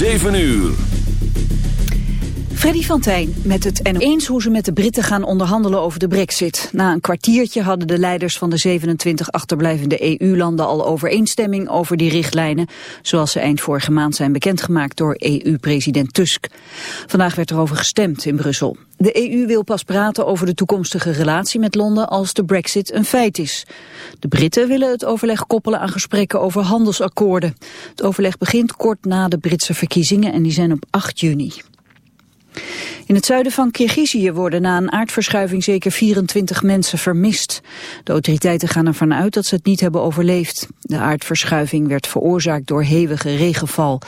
7 uur. Freddy van Tijn met het en eens hoe ze met de Britten gaan onderhandelen over de brexit. Na een kwartiertje hadden de leiders van de 27 achterblijvende EU-landen al overeenstemming over die richtlijnen, zoals ze eind vorige maand zijn bekendgemaakt door EU-president Tusk. Vandaag werd erover gestemd in Brussel. De EU wil pas praten over de toekomstige relatie met Londen als de brexit een feit is. De Britten willen het overleg koppelen aan gesprekken over handelsakkoorden. Het overleg begint kort na de Britse verkiezingen en die zijn op 8 juni. In het zuiden van Kirgizië worden na een aardverschuiving zeker 24 mensen vermist. De autoriteiten gaan ervan uit dat ze het niet hebben overleefd. De aardverschuiving werd veroorzaakt door hevige regenval.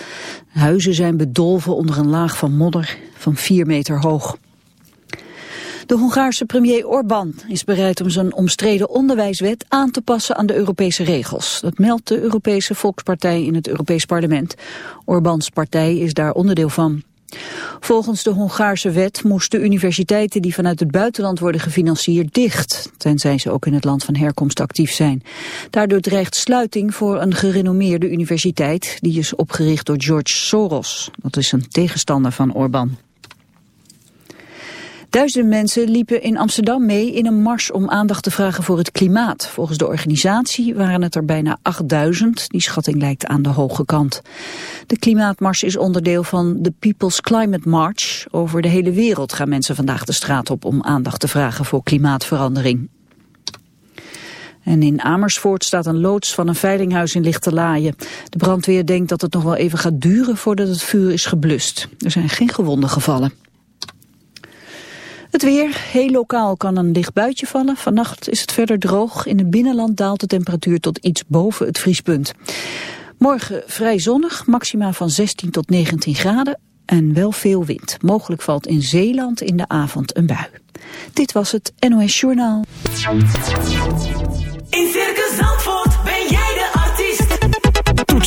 Huizen zijn bedolven onder een laag van modder van 4 meter hoog. De Hongaarse premier Orbán is bereid om zijn omstreden onderwijswet aan te passen aan de Europese regels. Dat meldt de Europese Volkspartij in het Europees Parlement. Orbáns partij is daar onderdeel van. Volgens de Hongaarse wet moesten universiteiten die vanuit het buitenland worden gefinancierd dicht, tenzij ze ook in het land van herkomst actief zijn. Daardoor dreigt sluiting voor een gerenommeerde universiteit, die is opgericht door George Soros. Dat is een tegenstander van Orbán. Duizenden mensen liepen in Amsterdam mee in een mars om aandacht te vragen voor het klimaat. Volgens de organisatie waren het er bijna 8000. Die schatting lijkt aan de hoge kant. De klimaatmars is onderdeel van de People's Climate March. Over de hele wereld gaan mensen vandaag de straat op om aandacht te vragen voor klimaatverandering. En in Amersfoort staat een loods van een veilinghuis in Lichterlaaien. De brandweer denkt dat het nog wel even gaat duren voordat het vuur is geblust. Er zijn geen gewonden gevallen. Het weer, heel lokaal kan een licht buitje vallen. Vannacht is het verder droog. In het binnenland daalt de temperatuur tot iets boven het vriespunt. Morgen vrij zonnig, maxima van 16 tot 19 graden en wel veel wind. Mogelijk valt in Zeeland in de avond een bui. Dit was het NOS Journaal.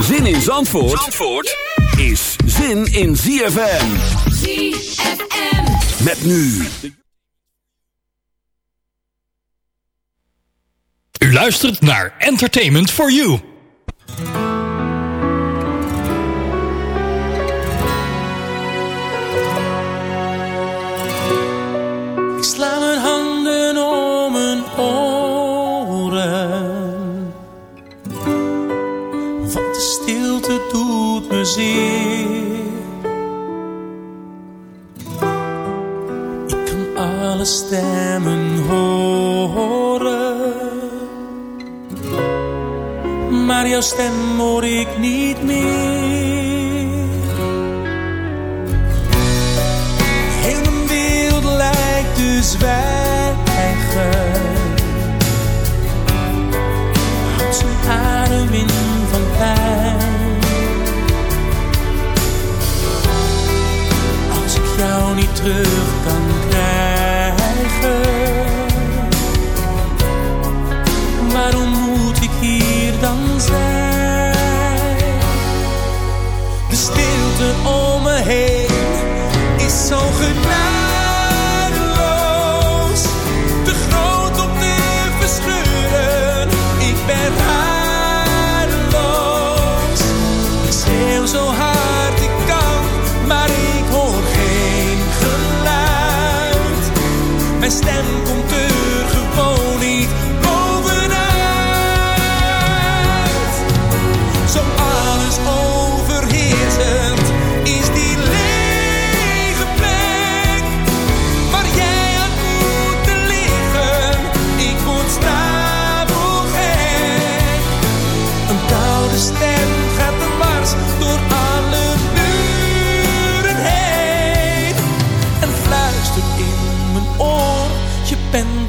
Zin in Zandvoort, Zandvoort is zin in ZFM. ZFM. Met nu. U luistert naar Entertainment for You. Ik kan alle stemmen horen. Maar jouw stem hoor ik niet meer. Heel mijn wereld lijkt te zwijgen. Terug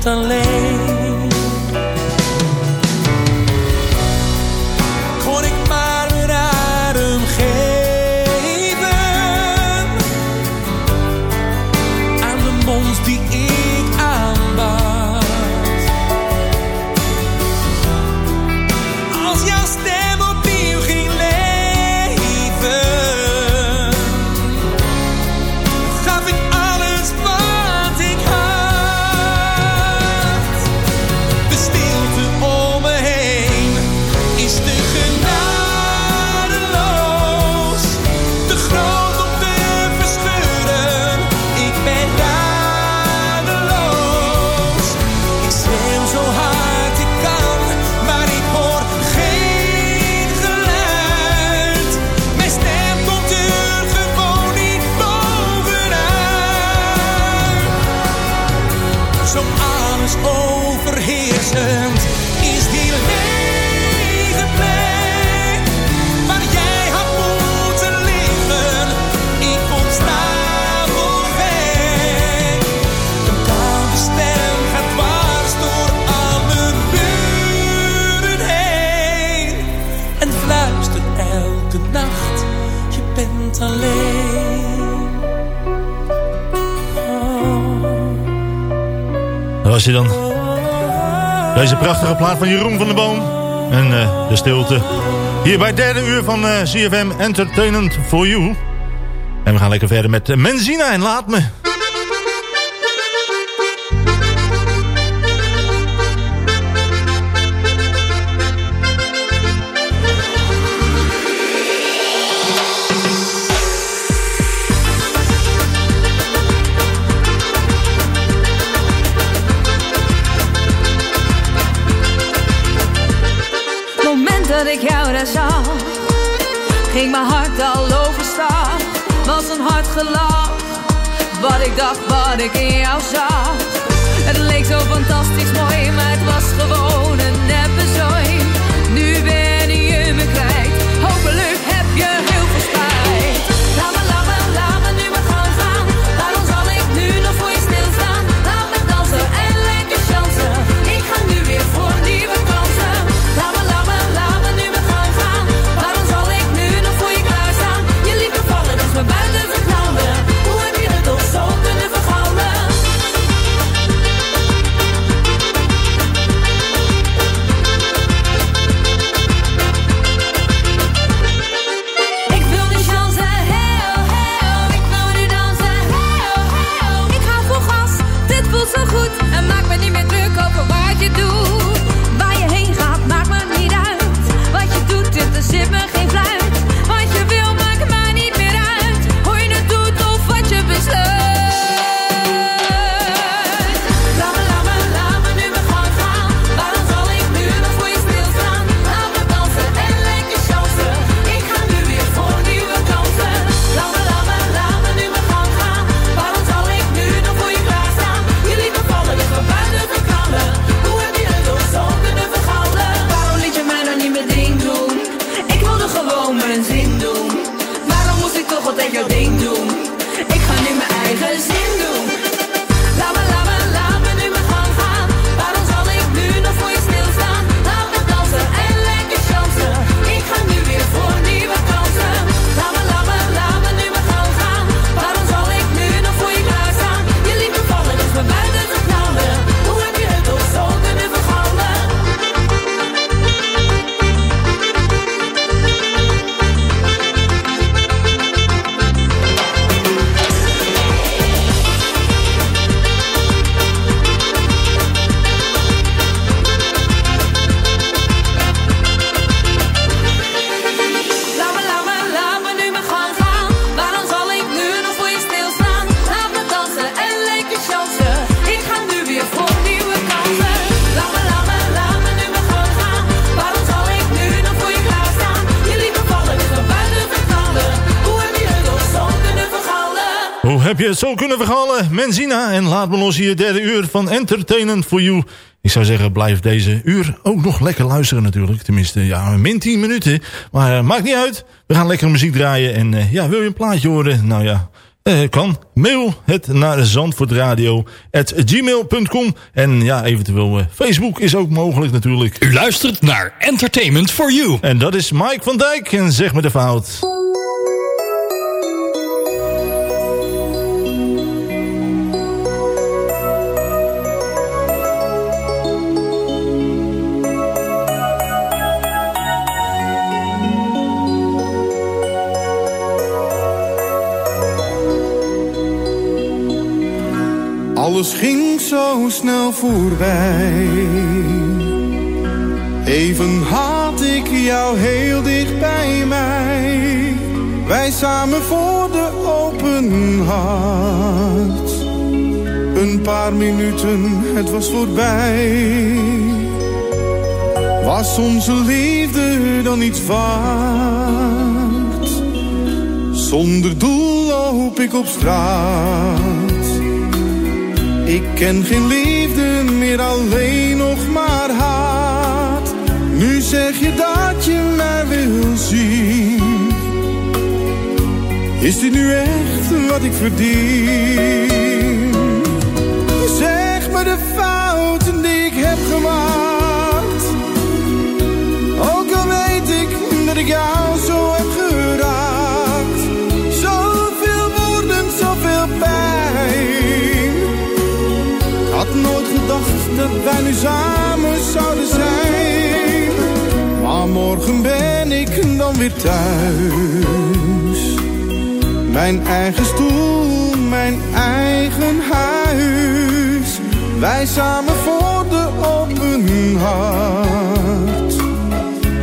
alleen. plaats plaat van Jeroen van der Boom. En eh, de stilte. Hier bij derde uur van eh, CFM Entertainment for You. En we gaan lekker verder met eh, Menzina en Laat Me. dat ik jou daar zag, ging mijn hart al overstaan. Was een hard gelach, wat ik dacht, wat ik in jou zag. Het leek zo fantastisch mooi, maar het was gewoon een neppe zooi. Vergalen, Menzina en laat me los hier derde uur van Entertainment for You. Ik zou zeggen, blijf deze uur ook nog lekker luisteren natuurlijk. Tenminste, ja, min 10 minuten. Maar eh, maakt niet uit. We gaan lekker muziek draaien. En eh, ja, wil je een plaatje horen? Nou ja, eh, kan. Mail het naar zandvoortradio.gmail.com. En ja, eventueel Facebook is ook mogelijk natuurlijk. U luistert naar Entertainment for You. En dat is Mike van Dijk. En zeg me de fout. Alles ging zo snel voorbij. Even had ik jou heel dicht bij mij. Wij samen voor de open hart. Een paar minuten, het was voorbij. Was onze liefde dan iets waard? Zonder doel loop ik op straat. Ik ken geen liefde meer, alleen nog maar haat. Nu zeg je dat je mij wil zien. Is dit nu echt wat ik verdien? Dat wij nu samen zouden zijn. Maar morgen ben ik dan weer thuis. Mijn eigen stoel, mijn eigen huis. Wij samen voor de open hart.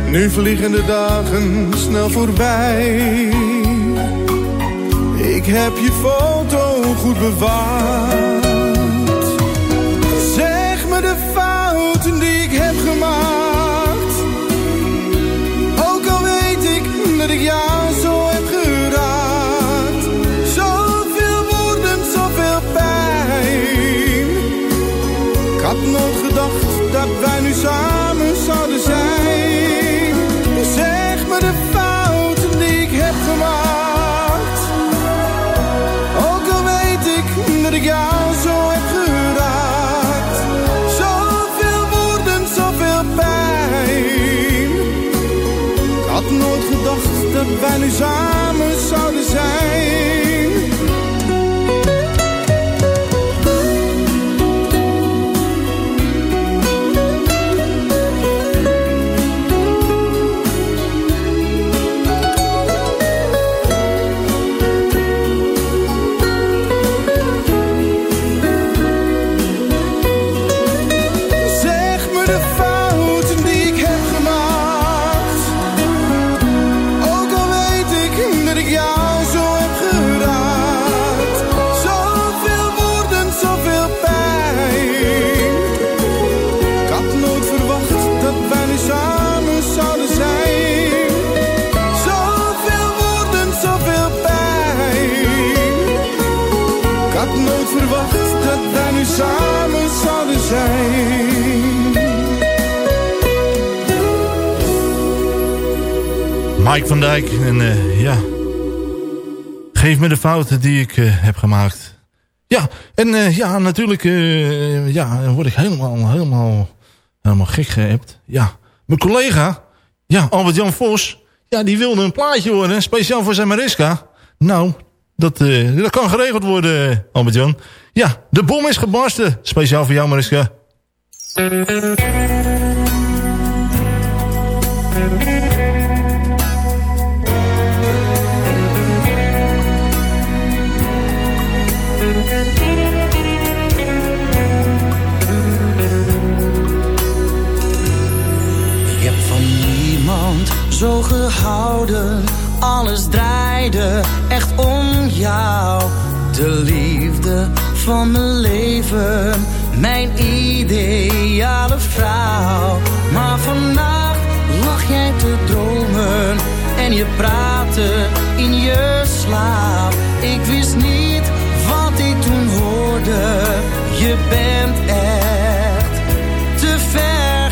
Nu vliegen de dagen snel voorbij. Ik heb je foto goed bewaard. Mike van Dijk. En eh, ja. Geef me de fouten die ik eh, heb gemaakt. Ja, en eh, ja, natuurlijk ja, word ik helemaal, helemaal, helemaal gek geappt. Ja, mijn collega, ja, Albert-Jan Vos, ja, die wilde een plaatje horen, speciaal voor zijn Mariska. Nou, dat, dat kan geregeld worden, Albert-Jan. Ja, de bom is gebarsten, speciaal voor jou, Mariska. Ik heb van niemand zo gehouden. Alles draaide echt om jou. De liefde van mijn leven. Mijn ideale vrouw. Maar vannacht lag jij te dromen. En je praatte in je slaap. Ik wist niet hoorde. Je bent echt te ver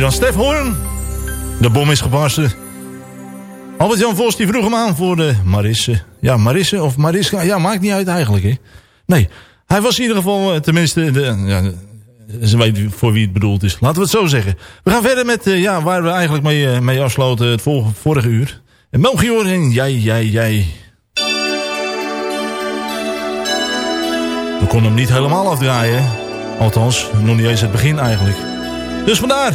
was dan, Stef Hoorn. De bom is gebarsten. Albert-Jan Vos die vroeg hem aan voor de Marisse. Ja, Marisse of Mariska. Ja, maakt niet uit eigenlijk. Hè. Nee, hij was in ieder geval, eh, tenminste, de, ja, ze weet voor wie het bedoeld is. Laten we het zo zeggen. We gaan verder met eh, ja, waar we eigenlijk mee, eh, mee afsloten het vorige, vorige uur. En Melchior en jij, jij, jij. We konden hem niet helemaal afdraaien. Althans, nog niet eens het begin eigenlijk. Dus vandaar.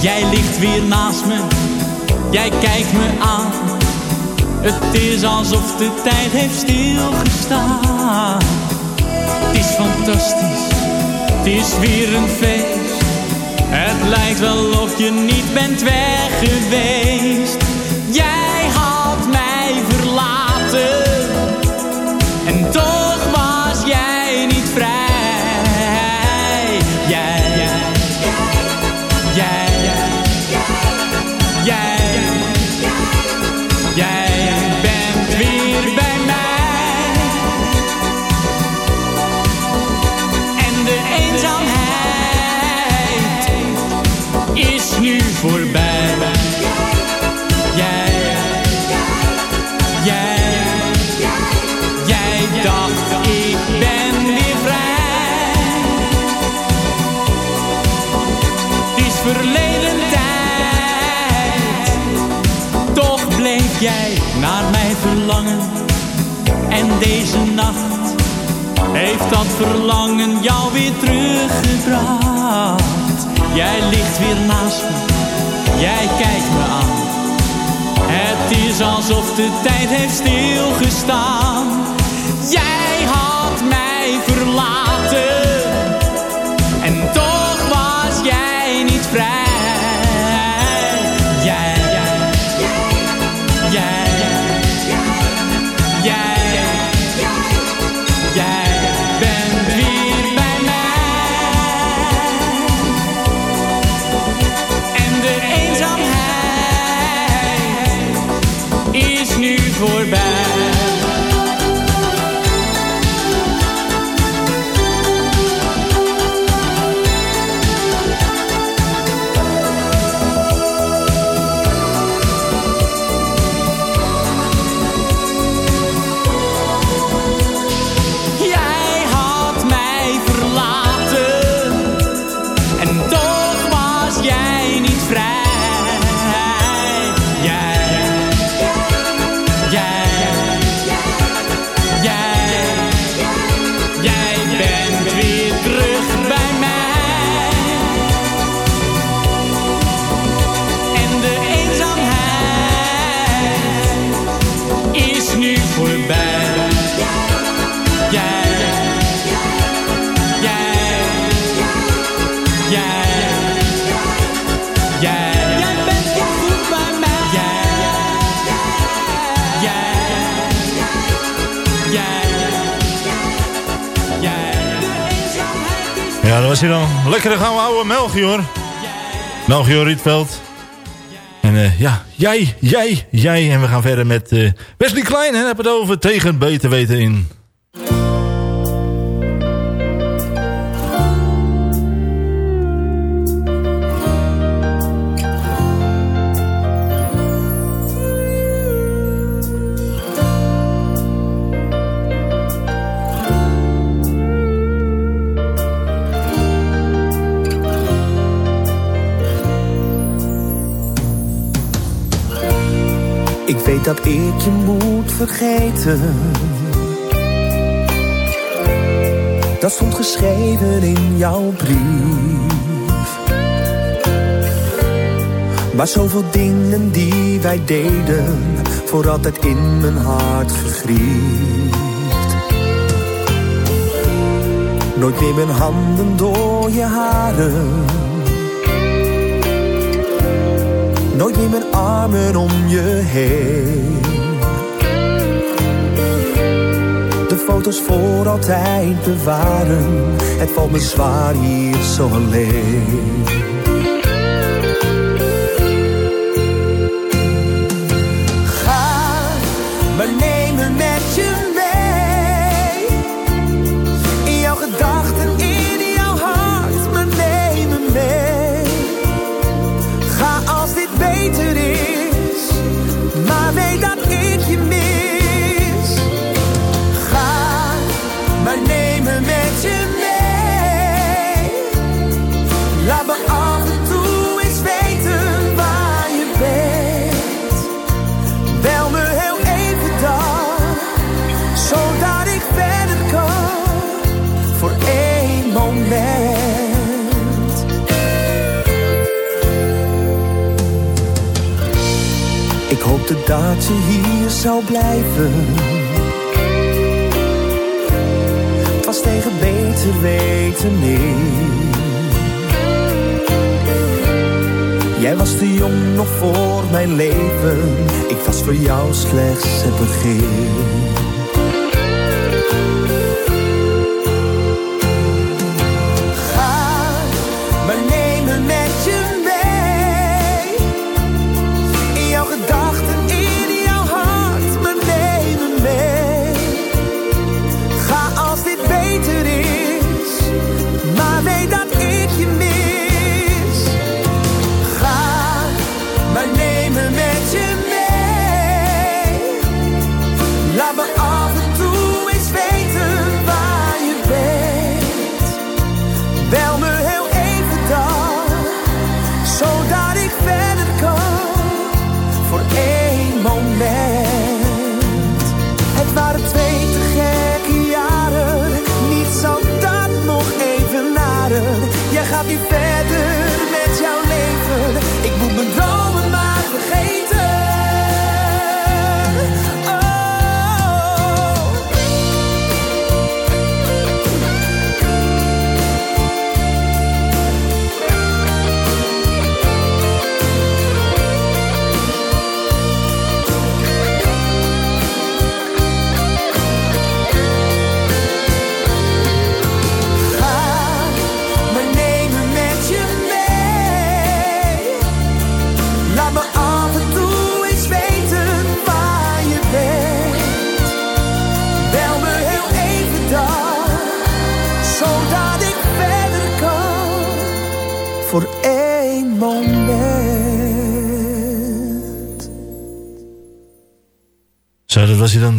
Jij ligt weer naast me, jij kijkt me aan. Het is alsof de tijd heeft stilgestaan. Het is fantastisch, het is weer een feest. Het lijkt wel of je niet bent weg geweest. En deze nacht heeft dat verlangen jou weer teruggebracht. Jij ligt weer naast me, jij kijkt me aan. Het is alsof de tijd heeft stilgestaan. Lekkere gaan we oude Melchior. Melchior Rietveld. En eh, ja, jij, jij, jij. En we gaan verder met eh, Wesley Klein. En hebben het over tegen beter weten in. Ik weet dat ik je moet vergeten. Dat stond geschreven in jouw brief. Maar zoveel dingen die wij deden, voor altijd in mijn hart gegriefd. Nooit meer mijn handen door je haren. Nooit meer mijn armen om je heen. De foto's voor altijd bewaren. Het valt me zwaar hier zo alleen. Dat je hier zou blijven. Tegen beter weten in. Jij was te jong nog voor mijn leven. Ik was voor jou slechts het begin.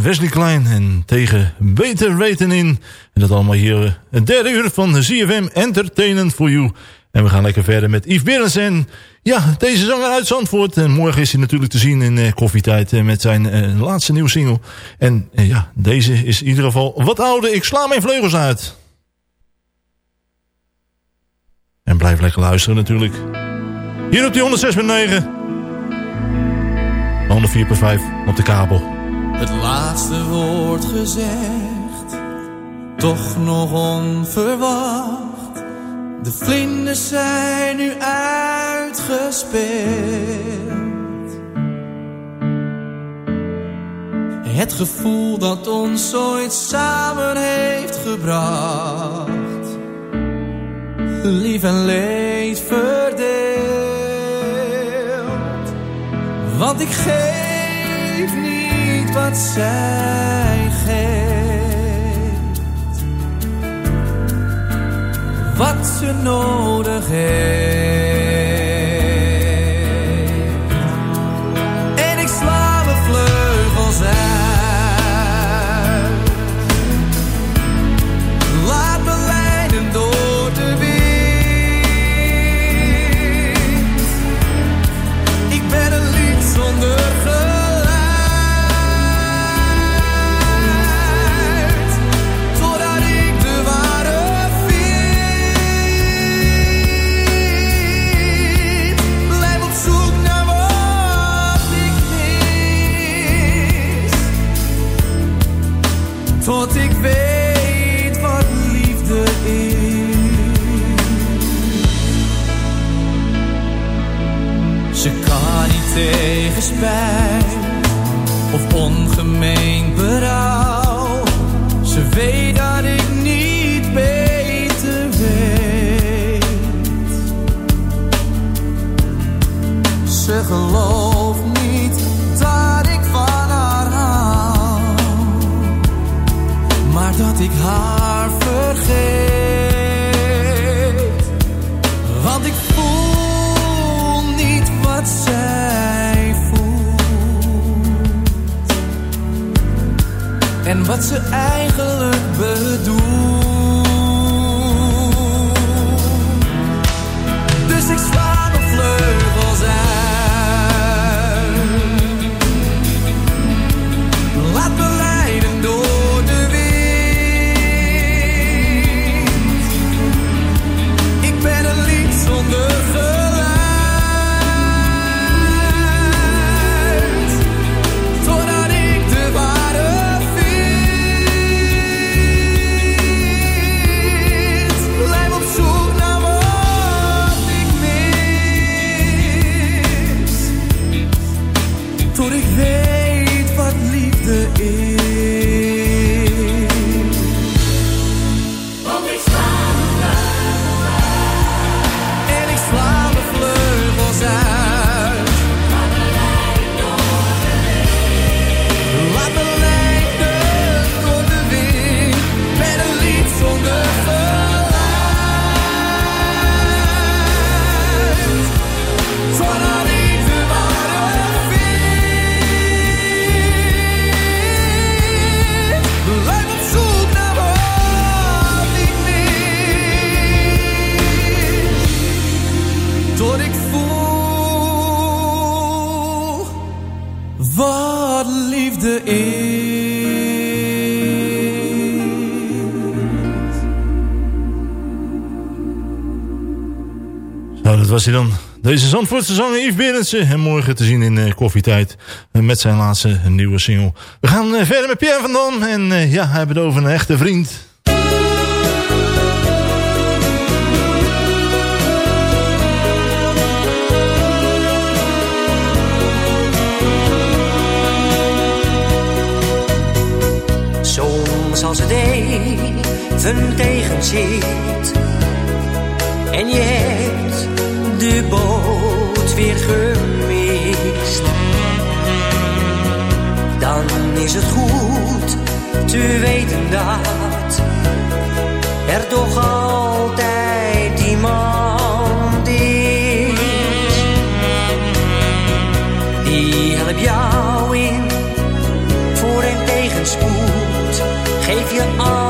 Wesley Klein en tegen Beter Weten in. En dat allemaal hier het derde uur van ZFM Entertainment for You. En we gaan lekker verder met Yves Berens en ja, deze zanger uit Zandvoort. En morgen is hij natuurlijk te zien in eh, Koffietijd eh, met zijn eh, laatste nieuwe single. En ja, deze is in ieder geval wat ouder. Ik sla mijn vleugels uit. En blijf lekker luisteren natuurlijk. Hier op die 106.9. 104.5 op de kabel. Het laatste woord gezegd, toch nog onverwacht. De vlinders zijn nu uitgespeeld. Het gevoel dat ons ooit samen heeft gebracht. lief en leed verdeelt. Want ik geef Wat ze nodig heeft. Dat ik niet beter weet. Ze gelooft niet dat ik van haar hou maar dat ik haar vergeet. En wat ze eigenlijk bedoelt. Liefde is. Nou, dat was hij dan. Deze Zandvoortse zanger Yves Berendsen. En morgen te zien in eh, Koffietijd. eh, met zijn laatste nieuwe single. We gaan eh, verder met Pierre van Dam. En eh, ja, hij over een echte vriend. Even tegen zit en je hebt de boot weer gemist, dan is het goed te weten dat er toch altijd iemand is die helpt jou in voor en tegenspoed. Geef je altijd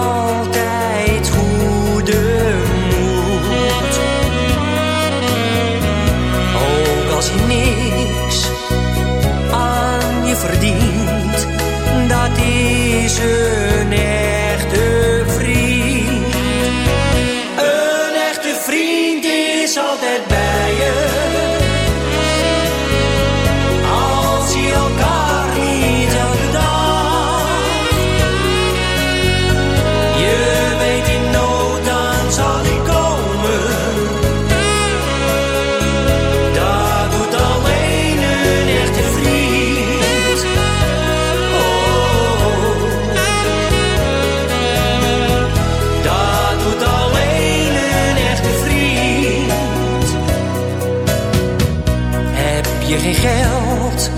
je geen geld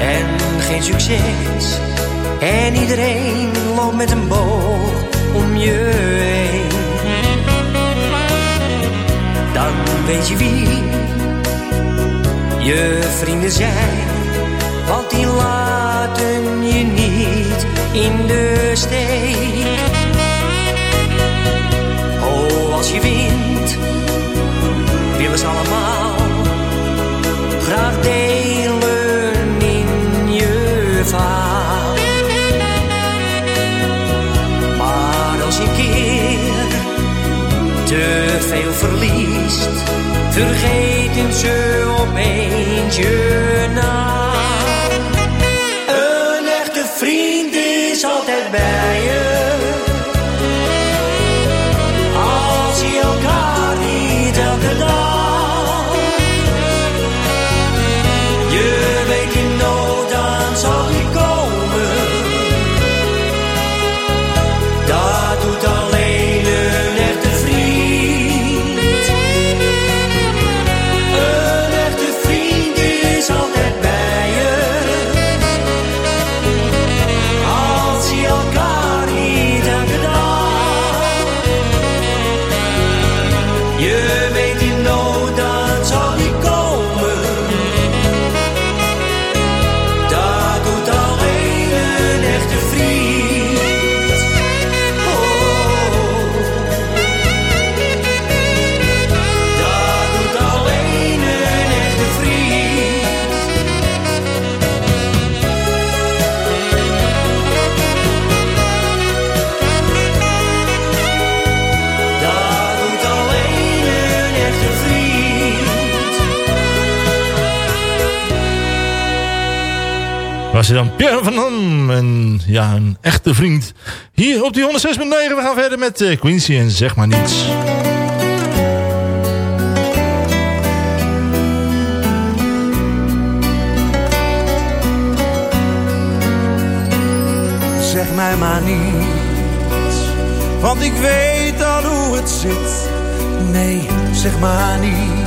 en geen succes. En iedereen loopt met een boog om je heen. Dan weet je wie je vrienden zijn, want die laten je niet in de steek. Verliest, vergeten ze opeens je naam. Was hij dan Pierre van Ham. En ja, een echte vriend. Hier op die 106.9. We gaan verder met eh, Quincy en zeg maar niets. Zeg mij maar niets, want ik weet al hoe het zit. Nee, zeg maar niets,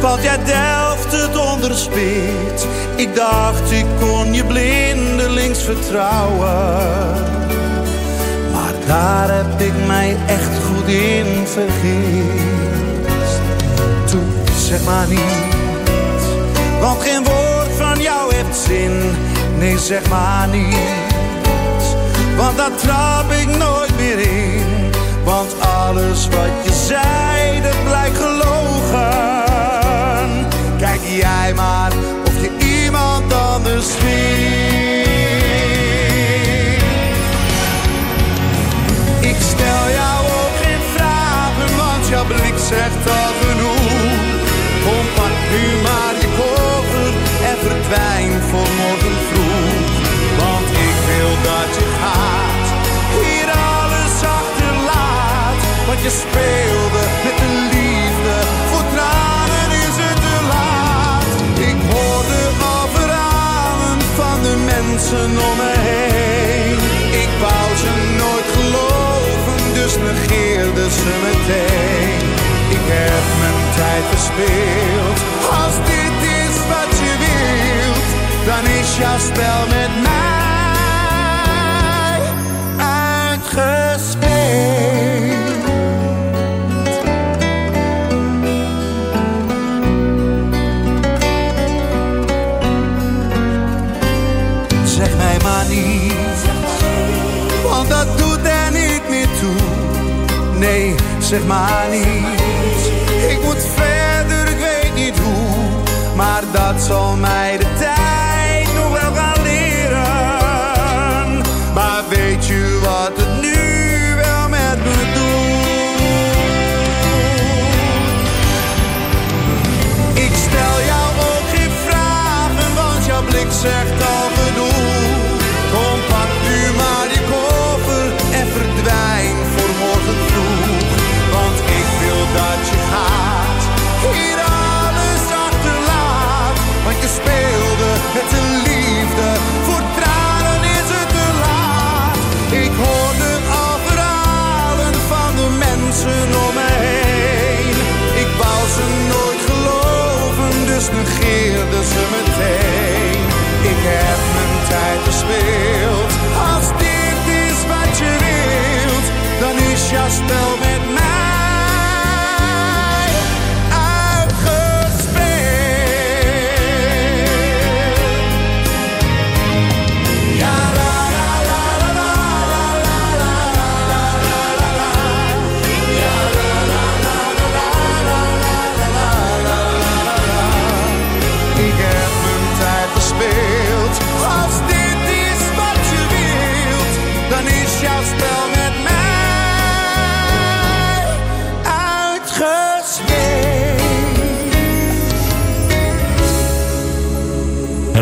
want jij delft het onderspit. Ik dacht ik kon je blindelings vertrouwen. Maar daar heb ik mij echt goed in vergist. Toen, zeg maar niets, want geen woord van jou heeft zin. Nee, zeg maar niets. Want daar trap ik nooit meer in. Want alles wat je zei, dat blijkt gelogen. Jij maar of je iemand anders vindt. Ik stel jou ook geen vragen, want jouw blik zegt al genoeg. Kom, pak nu maar je koffer en verdwijn voor morgen vroeg. Want ik wil dat je gaat, hier alles achterlaat. Want je speelde mensen om me heen. Ik wou ze nooit geloven, dus negeerde ze meteen. Ik heb mijn tijd verspeeld, als dit is wat je wilt, dan is jouw spel met mij zeg maar niet. Ik moet verder, ik weet niet hoe. Maar dat zal mij de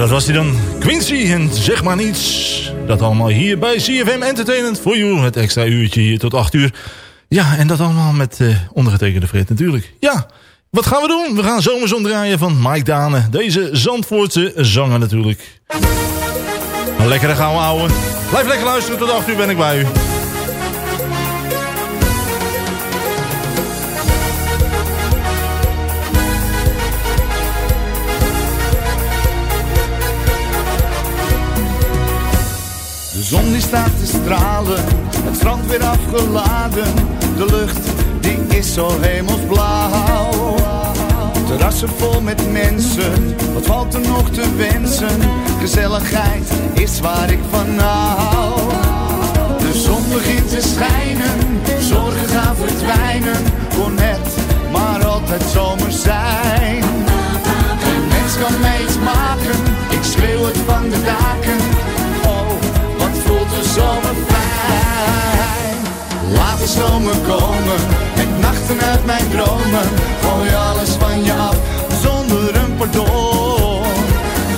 dat was hij dan. Quincy en zeg maar niets. Dat allemaal hier bij CFM Entertainment voor you. Het extra uurtje hier tot 8 uur. Ja, en dat allemaal met eh, ondergetekende Fred natuurlijk. Ja, wat gaan we doen? We gaan zomerzon draaien van Mike Dane. Deze Zandvoortse zanger natuurlijk. Een lekkere gouden ouwe. Blijf lekker luisteren. Tot 8 uur ben ik bij u. zon die staat te stralen, het strand weer afgeladen. De lucht die is zo hemelsblauw. Terrassen vol met mensen, wat valt er nog te wensen? Gezelligheid is waar ik van hou. De zon begint te schijnen, zorgen gaan verdwijnen. Kon het maar altijd zomer zijn. Geen mens kan mij iets maken, ik schreeuw het van de daken. Laat de zomer komen, met nachten uit mijn dromen. Gooi alles van je af, zonder een pardon.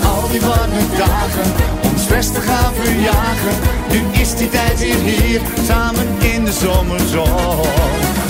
Al die warme dagen, om stress te gaan verjagen. Nu is die tijd weer hier, samen in de zomerzon.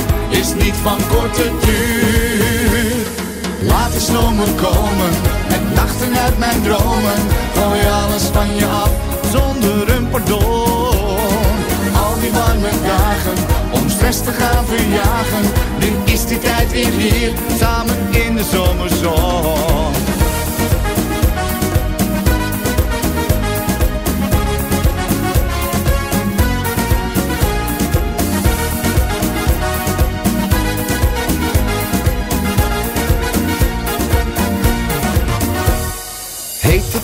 is niet van korte duur. Laat de zomer komen, met nachten uit mijn dromen. Gooi alles van je af, zonder een pardon. Al die warme dagen, om stress te gaan verjagen. Nu is die tijd weer hier, samen in de zomerzon.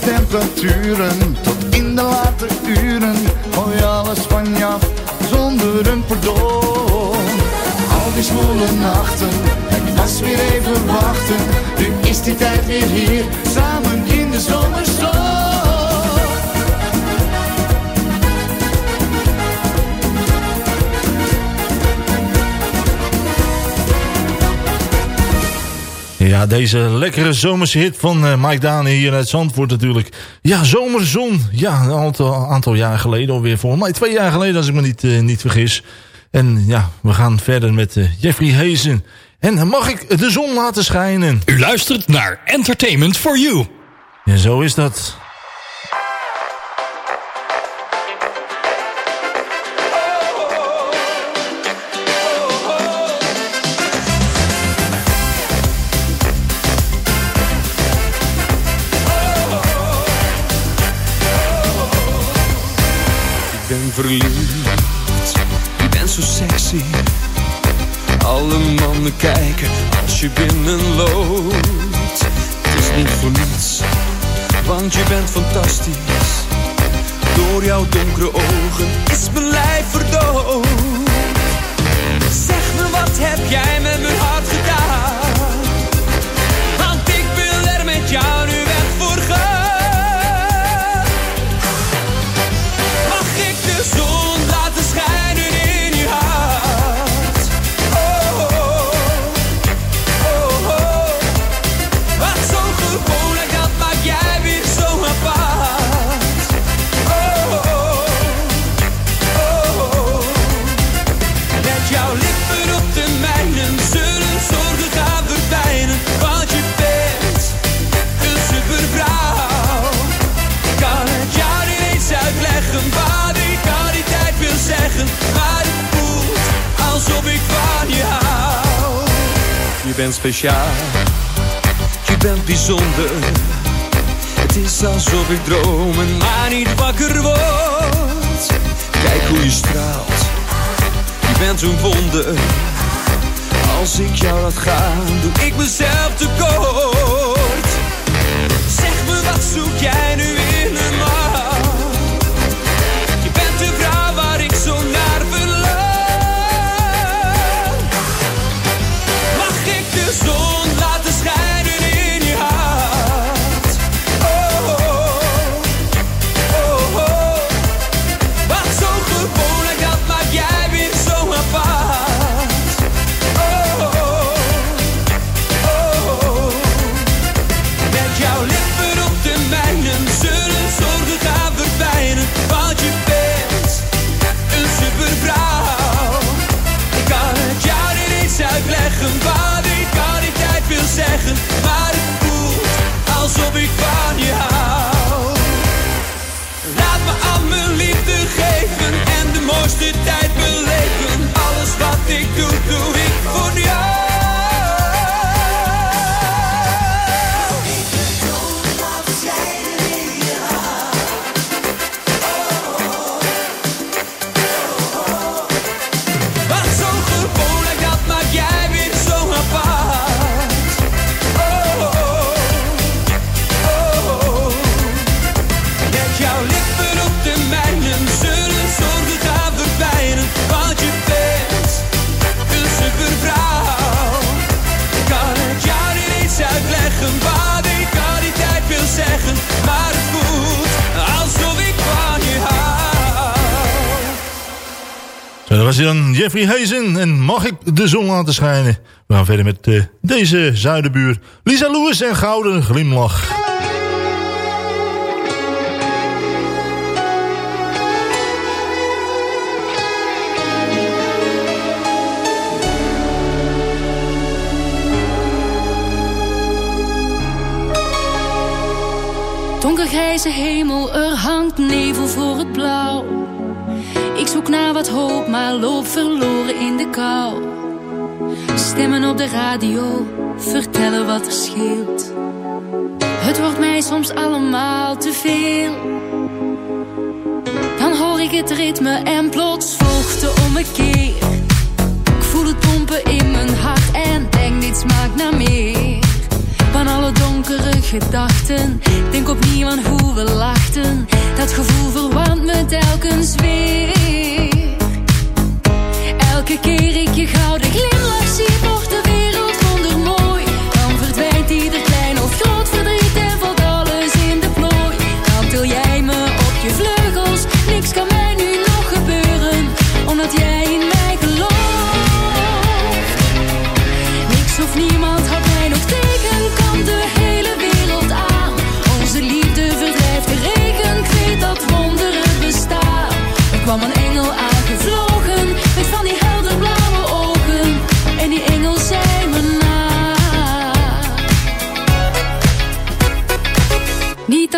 Temperaturen tot in de late uren. Gooi alles van je af zonder een pardon. Al die zwoele nachten, het was weer even wachten. Nu is die tijd weer hier, samen in de zomerzon. Ja, deze lekkere zomerse hit van eh, Mike Dane hier uit Zandvoort natuurlijk. Ja, zomerzon. Ja, een aantal, aantal jaar geleden alweer. Volgens mij twee jaar geleden als ik me niet, eh, niet vergis. En ja, we gaan verder met eh, Jeffrey Hazen. En mag ik de zon laten schijnen? U luistert naar Entertainment for You. En zo is dat. Verliefd, je bent zo sexy. Alle mannen kijken als je binnenloopt. Het is niet voor niets, want je bent fantastisch. Door jouw donkere ogen is mijn lijf verdoofd. Zeg me, wat heb jij met mijn hart bent speciaal, je bent bijzonder. is alsof ik droom en maar niet wakker word. Kijk hoe je straalt, je bent een wonder. Als ik jou laat gaan, doe ik mezelf tekort. Zeg me, wat zoek jij nu in een? Jeffrey Hazen en mag ik de zon laten schijnen? We gaan verder met eh, deze zuidenbuur. Lisa Lewis en Gouden Glimlach. Donkergrijze hemel, er hangt nevel voor het blauw. Ik zoek naar wat hoop, maar loop verloren in de kou. Stemmen op de radio vertellen wat er scheelt. Het wordt mij soms allemaal te veel. Dan hoor ik het ritme en plots volgt de ommekeer. Ik voel het pompen in mijn hart en denk dit smaakt naar meer. Van alle donkere gedachten, denk opnieuw aan hoe we lachten. Dat gevoel verwarmt me telkens weer. Elke keer ik je gouden glimlach zie, wordt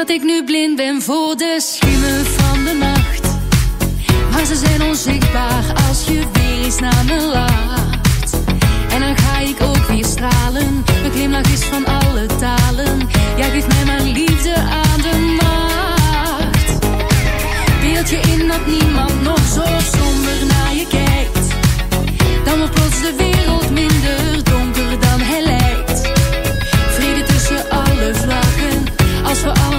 dat ik nu blind ben voor de schimmen van de nacht. Maar ze zijn onzichtbaar als je weer eens naar me lacht. En dan ga ik ook weer stralen. Mijn glimlach is van alle talen. Jij geeft mij maar liefde aan de macht. Beeld je in dat niemand nog zo somber naar je kijkt. Dan wordt plots de wereld minder donker dan hij lijkt. Vrede tussen alle vlaggen. Als we al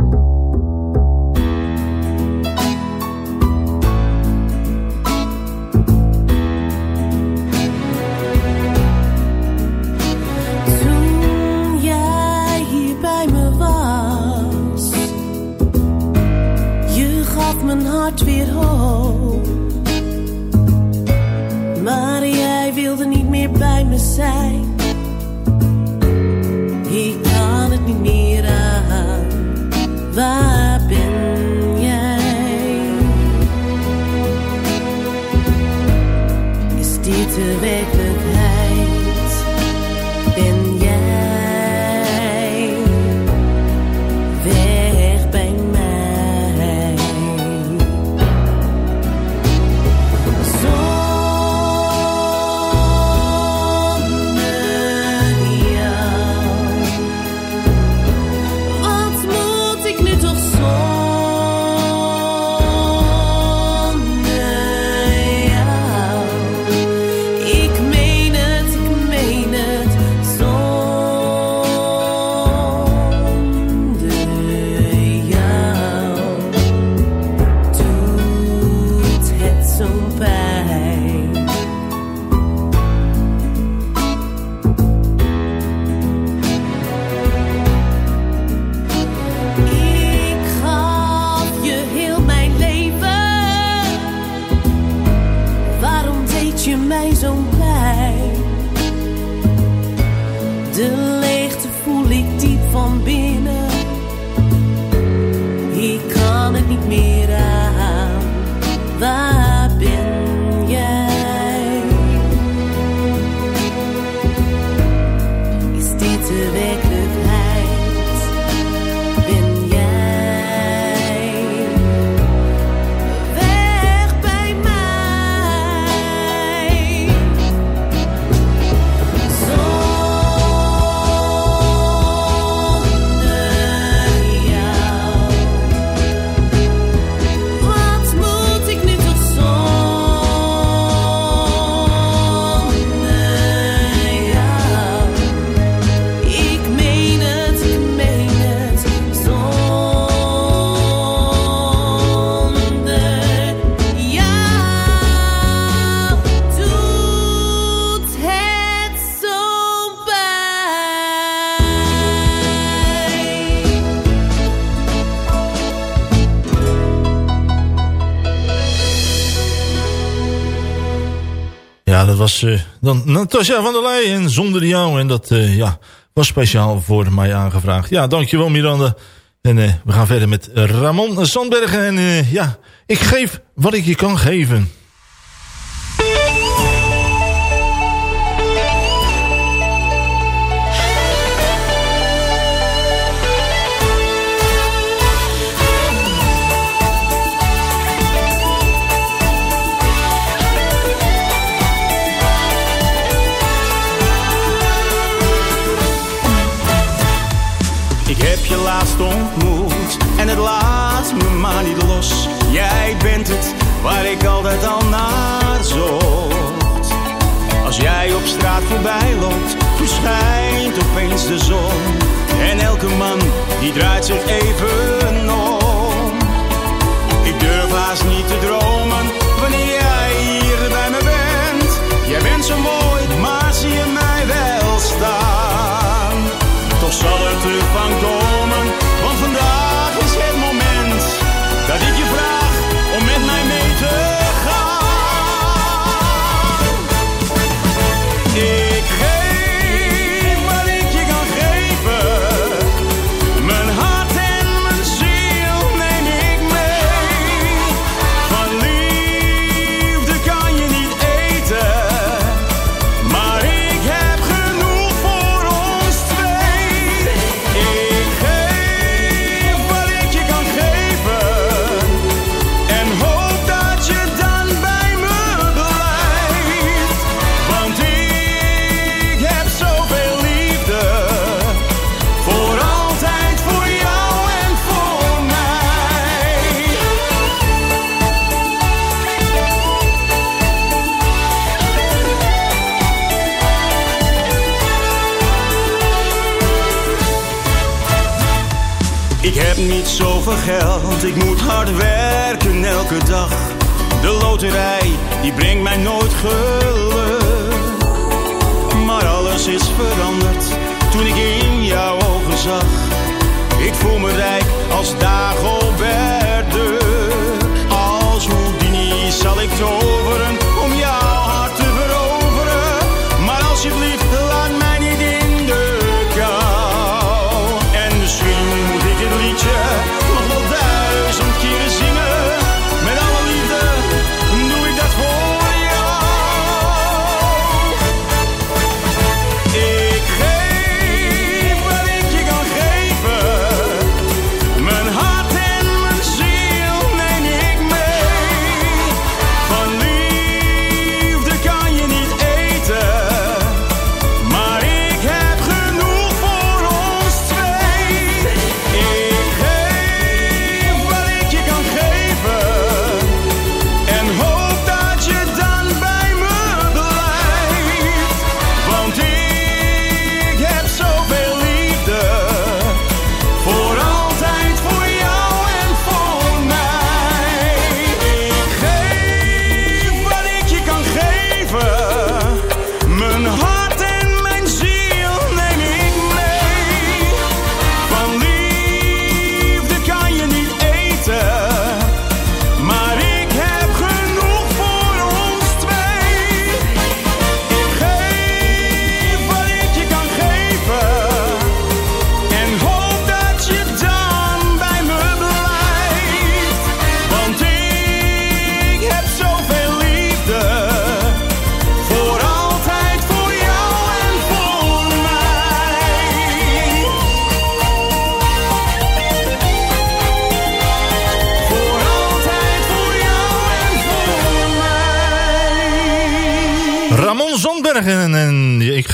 was uh, dan Natasja van der Leyen zonder jou. En dat eh, ja, was speciaal voor mij aangevraagd. Ja, dankjewel Miranda. En eh, we gaan verder met Ramon Sandberg En ja, ik geef wat ik je kan geven. waar ik altijd al naar zocht. Als jij op straat voorbij loopt, verschijnt opeens de zon. En elke man die draait zich even om. Ik durf haast niet te dromen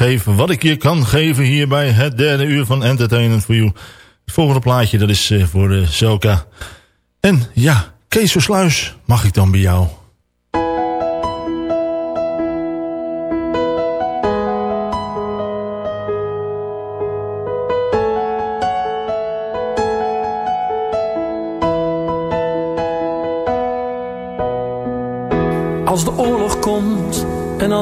geef wat ik je kan geven hier bij het derde uur van Entertainment for You. Het volgende plaatje dat is eh, voor de Zelka. En ja, Kees Versluis, mag ik dan bij jou?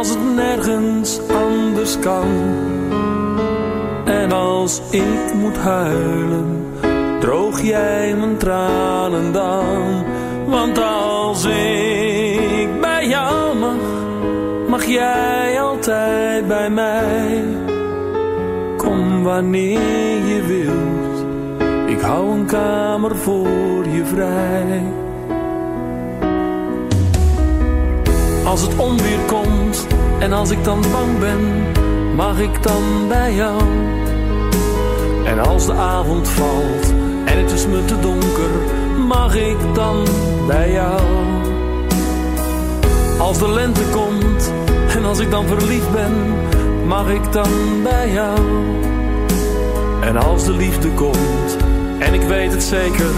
als het nergens anders kan? En als ik moet huilen, droog jij mijn tranen dan? Want als ik bij jou mag, mag jij altijd bij mij. Kom wanneer je wilt, ik hou een kamer voor je vrij. Als het onweer komt en als ik dan bang ben, mag ik dan bij jou? En als de avond valt en het is me te donker, mag ik dan bij jou? Als de lente komt en als ik dan verliefd ben, mag ik dan bij jou? En als de liefde komt en ik weet het zeker,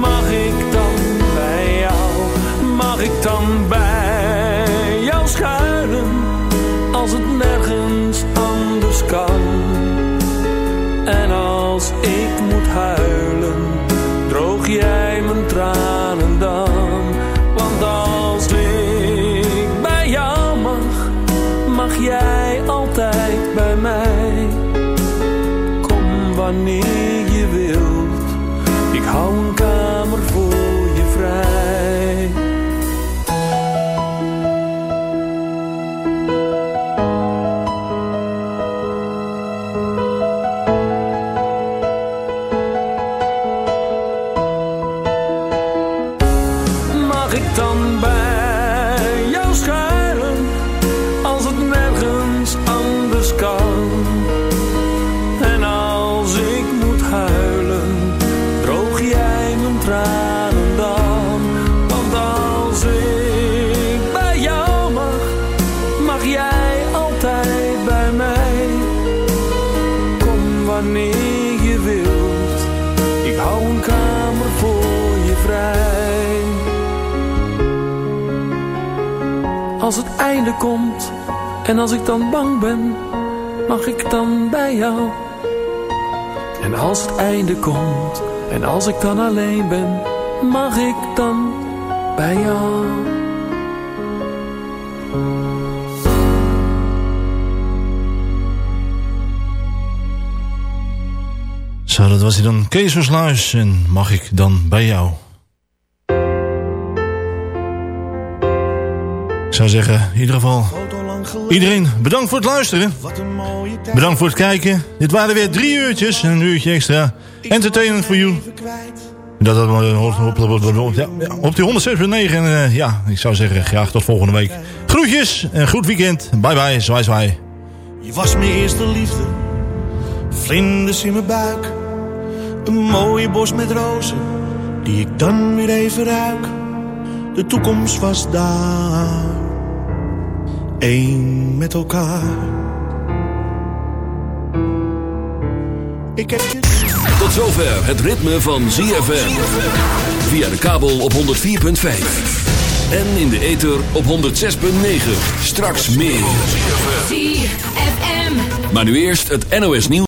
mag ik dan bij jou? Mag ik dan bij jou schuilen als het nergens anders kan? En als ik moet huilen, droog jij mijn tranen dan? Want als ik bij jou mag, mag jij altijd bij mij. Kom wanneer Mag ik komt en als ik dan bang ben, mag ik dan bij jou. En als het einde komt en als ik dan alleen ben, mag ik dan bij jou. Zo, dat was hij dan. Kees van Sluis en mag ik dan bij jou? Zou zeggen, in ieder geval... Iedereen, bedankt voor het luisteren. Bedankt voor het kijken. Dit waren weer drie uurtjes en een uurtje extra. Entertainment for you. Dat, dat, op, die 106.9. En uh, ja, ik zou zeggen, graag tot volgende week. Groetjes en goed weekend. Bye bye, zwaai zwaai. Je was mijn eerste liefde, vlinders in mijn buik. Een mooie bos met rozen, die ik dan weer even ruik. De toekomst was daar, één met elkaar. Ik heb je... Tot zover het ritme van ZFM. Via de kabel op 104.5. En in de ether op 106.9. Straks meer. ZFM. Maar nu eerst het NOS nieuws.